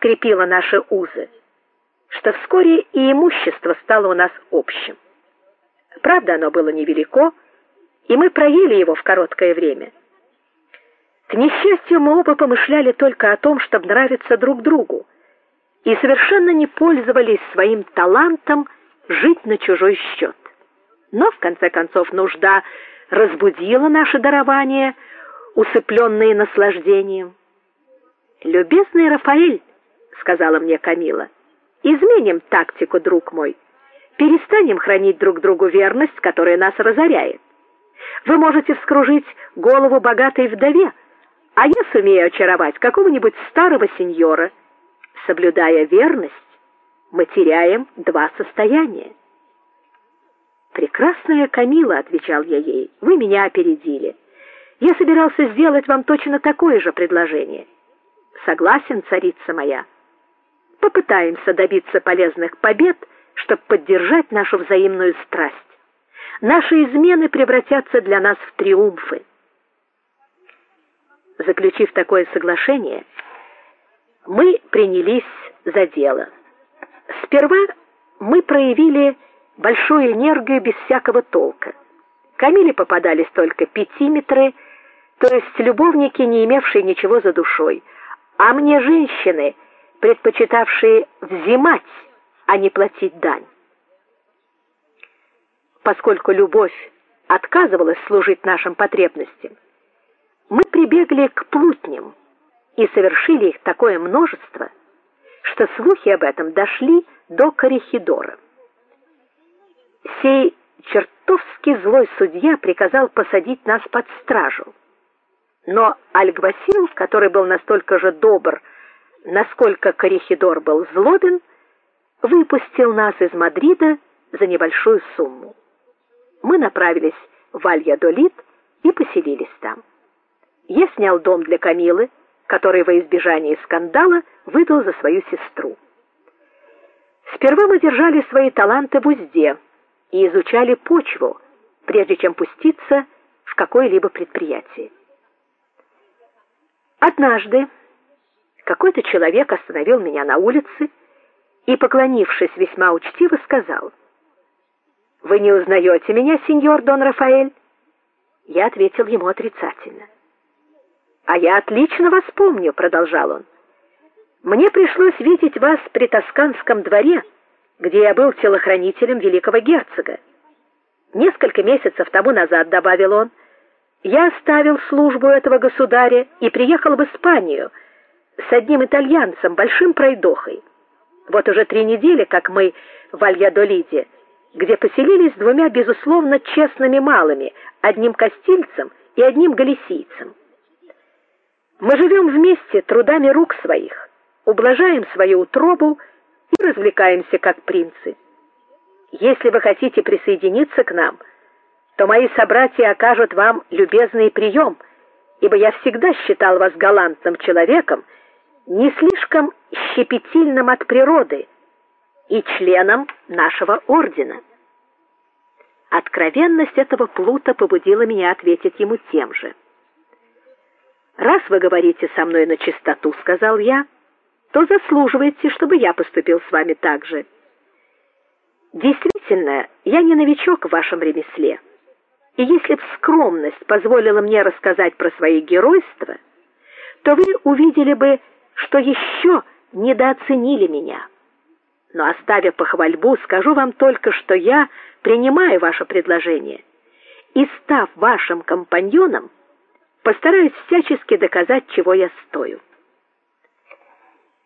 скрепило наши узы, что вскоре и имущество стало у нас общим. Правда, оно было невелико, и мы проели его в короткое время. К несчастью, мы оба помышляли только о том, чтобы нравиться друг другу, и совершенно не пользовались своим талантом жить на чужой счет. Но в конце концов нужда разбудила наше дарование, усыпленные наслаждением. "Любезный Рафаэль", сказала мне Камила. "Изменим тактику, друг мой. Перестанем хранить друг другу верность, которая нас разоряет. Вы можете вскружить голову богатой вдове, а я сумею очаровать какого-нибудь старого сеньора. Соблюдая верность, мы теряем два состояния. Прекрасная Камила, отвечал я ей. Вы меня опередили. Я собирался сделать вам точно такое же предложение. Согласен, царица моя. Попытаемся добиться полезных побед, чтобы поддержать нашу взаимную страсть. Наши измены превратятся для нас в триумфы. Заключив такое соглашение, мы принялись за дело. Сперва мы проявили большую энергию без всякого толка. Камиле попадались только пятиметры, то есть любовники, не имевшие ничего за душой, а мне женщины, предпочитавшие взимать, а не платить дань. Поскольку любовь отказывалась служить нашим потребностям, мы прибегли к плутням и совершили их такое множество, что слухи об этом дошли до Корихидора. Сей чертовски злой судья приказал посадить нас под стражу. Но Альгвасил, который был настолько же добр, насколько Корихидор был злобен, выпустил нас из Мадрида за небольшую сумму. Мы направились в Альядолит и поселились там. Я снял дом для Камилы, который во избежание скандала выдал за свою сестру. Сперва мы держали свои таланты в узде и изучали почву, прежде чем пуститься в какое-либо предприятие. Однажды какой-то человек остановил меня на улице и, поклонившись весьма учтиво, сказал: "Вы не узнаете меня, сеньор Дон Рафаэль?" Я ответил ему отрицательно. "А я отлично вас помню", продолжал он. "Мне пришлось видеть вас при тосканском дворе, где я был телохранителем великого герцога. Несколько месяцев тому назад, добавил он, я оставил службу этого государя и приехал в Испанию с одним итальянцем, большим пройдохой. Вот уже три недели, как мы в Альядолиде, где поселились двумя безусловно честными малыми, одним кастильцем и одним галисийцем. Мы живем вместе трудами рук своих, ублажаем свою утробу и развлекаемся как принцы. Если вы хотите присоединиться к нам, то мои собратья окажут вам любезный прием, ибо я всегда считал вас галантным человеком, не слишком щепетильным от природы и членом нашего ордена. Откровенность этого плута побудила меня ответить ему тем же. Раз вы говорите со мной на чистоту, сказал я, то заслуживаете, чтобы я поступил с вами так же. Действительно, я не новичок в вашем ремесле. И если б скромность позволила мне рассказать про свои геройства, то вы увидели бы, что еще недооценили меня. Но оставив похвальбу, скажу вам только, что я принимаю ваше предложение и став вашим компаньоном, постараюсь всячески доказать, чего я стою.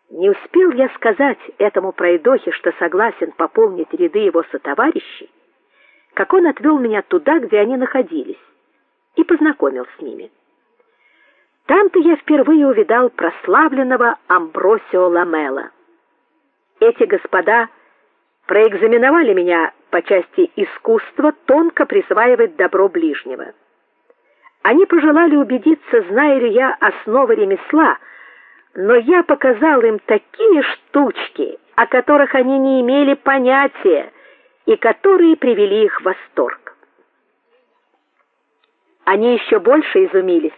Не успел я сказать этому пройдохе, что согласен пополнить ряды его сотоварищей, как он отвел меня туда, где они находились, и познакомил с ними. Там-то я впервые увидал прославленного Амбросио Ламела. Эти господа проэкзаменовали меня по части искусства тонко присваивать добро ближнего. Они пожелали убедиться, знаю ли я основы ремесла, но я показал им такие штучки, о которых они не имели понятия и которые привели их в восторг. Они еще больше изумились,